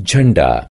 Jhanda